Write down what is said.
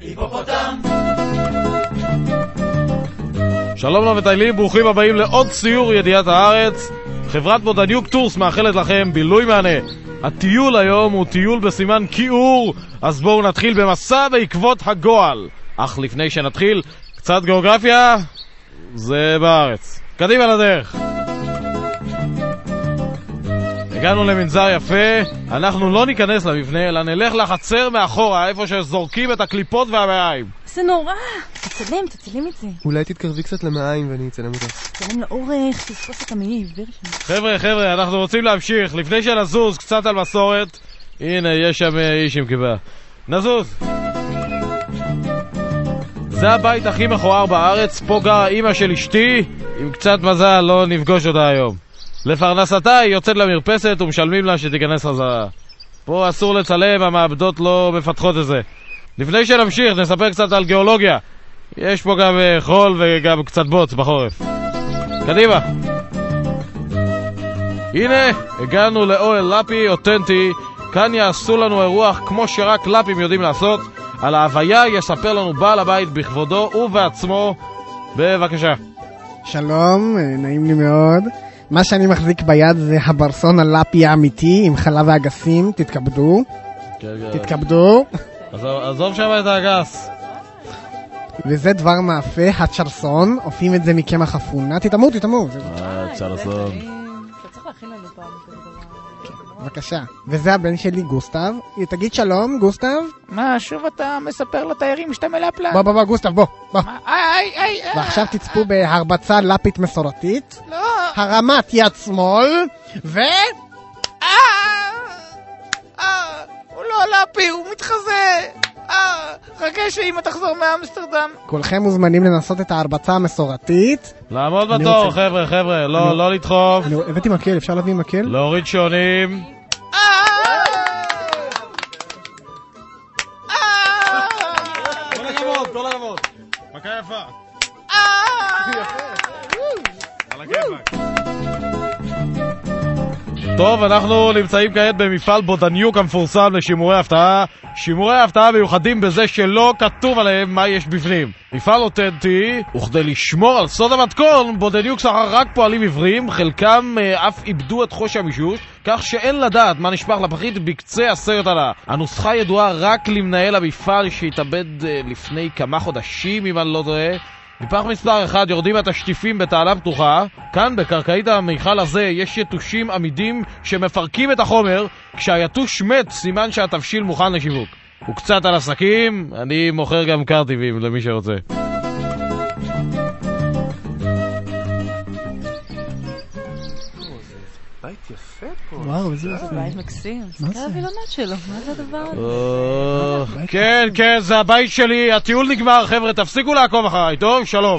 היפופוטם! שלום למטיילים, ברוכים הבאים לעוד סיור ידיעת הארץ. חברת בודניוק טורס מאחלת לכם בילוי מהנה. הטיול היום הוא טיול בסימן כיעור, אז בואו נתחיל במסע בעקבות הגועל. אך לפני שנתחיל, קצת גיאוגרפיה, זה בארץ. קדימה לדרך. הגענו למנזר יפה, אנחנו לא ניכנס למבנה, אלא נלך לחצר מאחורה, איפה שזורקים את הקליפות והמעיים. זה נורא! תצלם, תצלם את זה. אולי תתקרבי קצת למעיים ואני אצלם אותך. תצלם לאורך, תתפוס את המעי עיוור שם. חבר'ה, חבר'ה, אנחנו רוצים להמשיך. לפני שנזוז קצת על מסורת, הנה, יש שם אה, איש עם כיפה. נזוז! זה הבית הכי מכוער בארץ, פה גרה אימא של אשתי, עם קצת מזל לא נפגוש אותה היום. לפרנסתה היא יוצאת למרפסת ומשלמים לה שתיכנס חזרה. פה אסור לצלם, המעבדות לא מפתחות את זה. לפני שנמשיך, נספר קצת על גיאולוגיה. יש פה גם אה, חול וגם קצת בוץ בחורף. קדימה. הנה, הגענו לאוהל לפי אותנטי. כאן יעשו לנו אירוח כמו שרק לפים יודעים לעשות. על ההוויה יספר לנו בעל הבית בכבודו ובעצמו. בבקשה. שלום, אה, נעים לי מאוד. מה שאני מחזיק ביד זה הברסון הלפי האמיתי עם חלב ואגסים, תתכבדו, תתכבדו. עזוב, עזוב שם את האגס. וזה דבר מאפה, הצ'רסון, עושים את זה מקמח אפונה, תטעמו, תטעמו, זה- אה, צ'רלסון. להכין לנו פעם כזה דבר. בבקשה. וזה הבן שלי, גוסטב. תגיד שלום, גוסטב. מה, שוב אתה מספר לתיירים שאתה מלפלן? בוא, בוא, בוא, גוסטב, בוא, בוא. איי, איי, איי, ועכשיו תצפו בהרבצה לפית מסורתית, לא, הרמת יד שמאל, ו... אה, אה, הוא לא לפי, הוא מתחזה. אה, חכה שאמא תחזור מאמסטרדם. כולכם מוזמנים לנסות את ההרבצה המסורתית. לעמוד בתור, רוצה- חבר'ה, חבר'ה, לא, אני- לא לדחוף, אני הבאתי מקל, אפשר להביא מקל? להוריד שעונים. אה. מכה יפה. אה. על הכיפאק. טוב, אנחנו נמצאים כעת במפעל בודניוק המפורסם לשימורי הפתעה. שימורי הפתעה מיוחדים בזה שלא כתוב עליהם מה יש בפנים. מפעל אותנטי, וכדי לשמור על סוד המתכון, בודניוק שכר רק פועלים עבריים, חלקם אה, אף איבדו את חוש המישוש, כך שאין לדעת מה נשפך לפחית בקצה הסרט עלה. הנוסחה ידועה רק למנהל המפעל שהתאבד אה, לפני כמה חודשים, אם אני לא טועה. מפח מספר 1 יורדים התשטיפים בתעלה פתוחה. כאן, בקרקעית המיכל הזה, יש יתושים עמידים שמפרקים את החומר. כשהיתוש מת, סימן שהתבשיל מוכן לשיווק. וקצת על עסקים, אני מוכר גם קרטיבים למי שרוצה. וואו, איזה... זה בית מקסים. על הווילונות שלו, מה זה הדבר הזה? אה, כן, כן, זה הבית שלי, הטיול נגמר, חבר'ה, תפסיקו לעקוב אחריי, טוב? שלום.